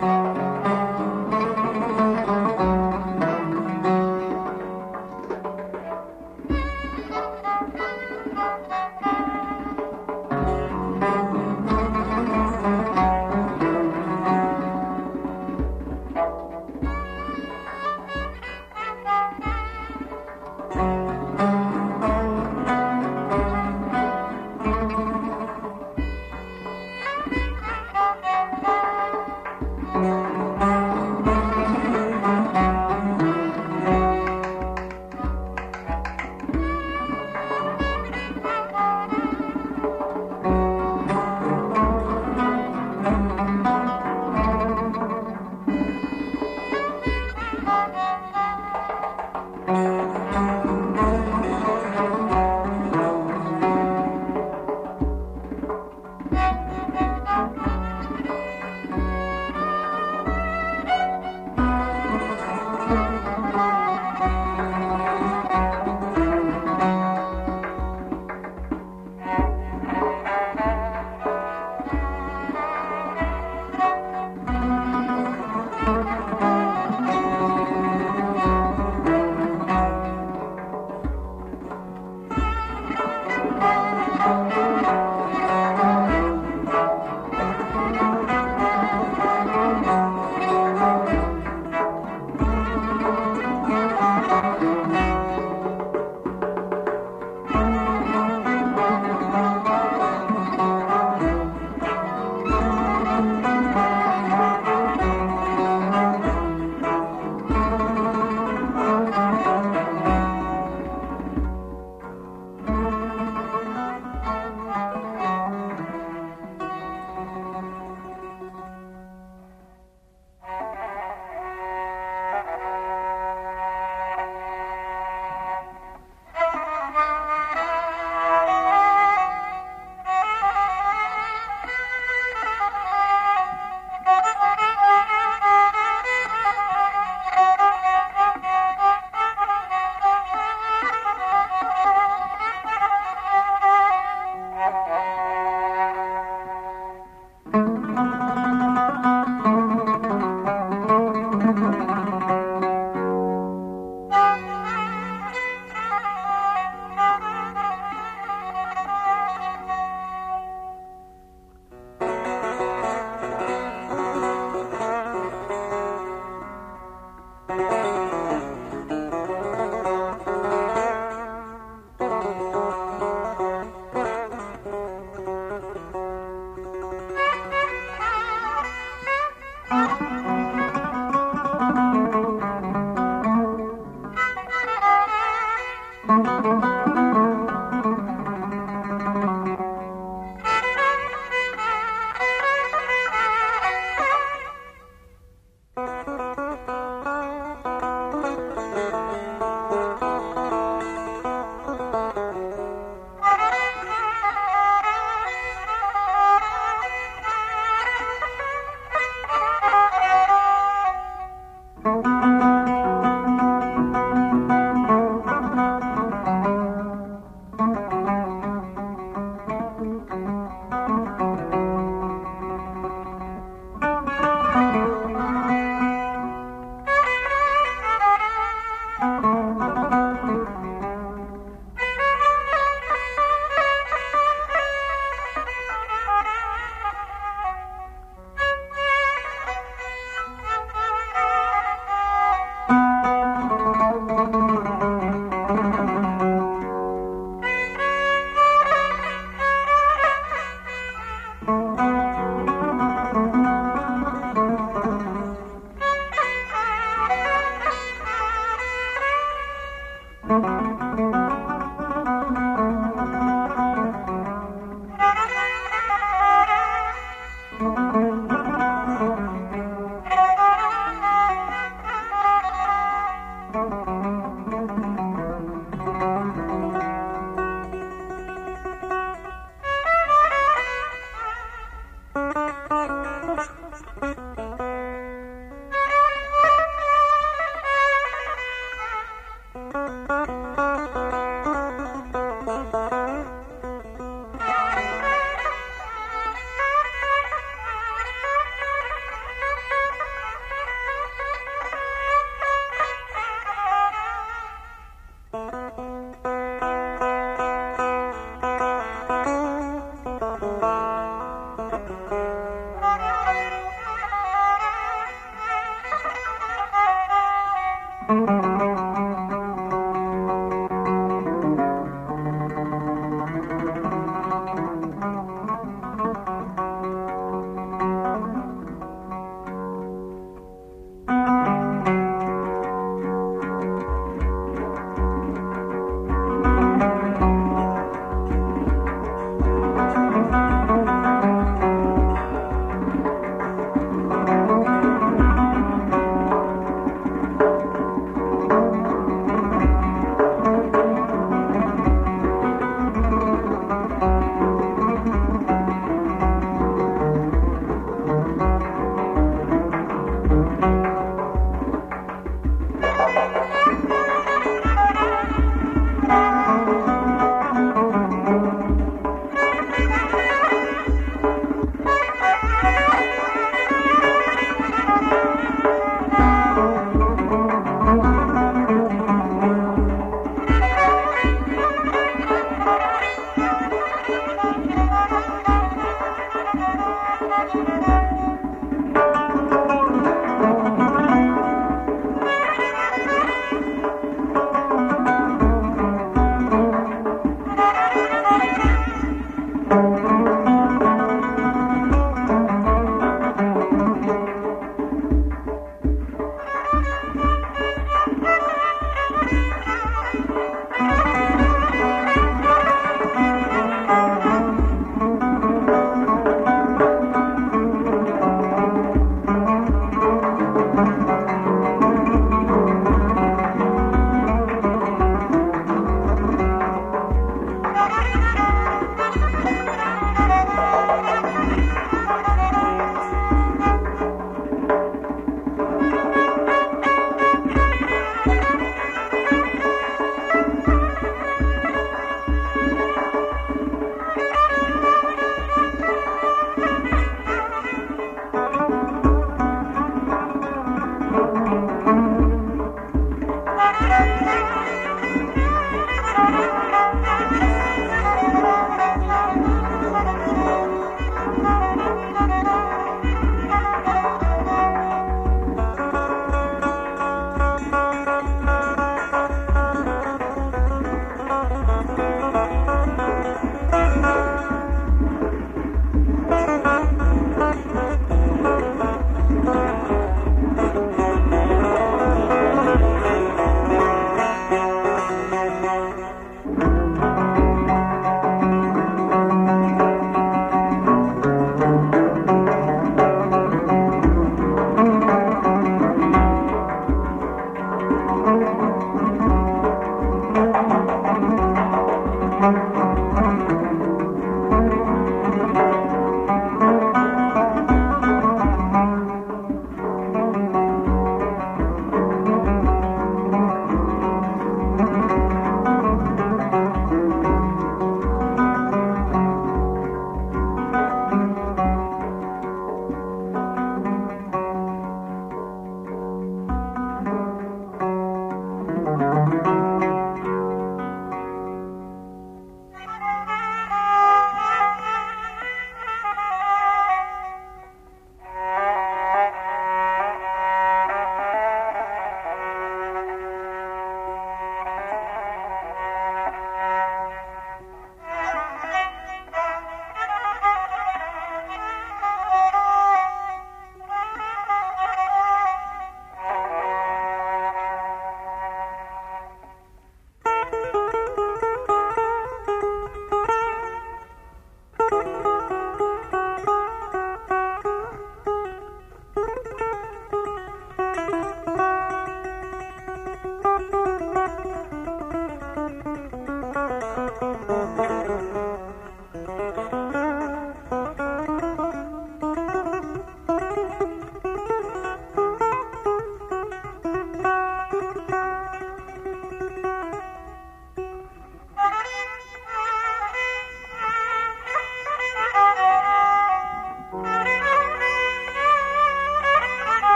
Música Música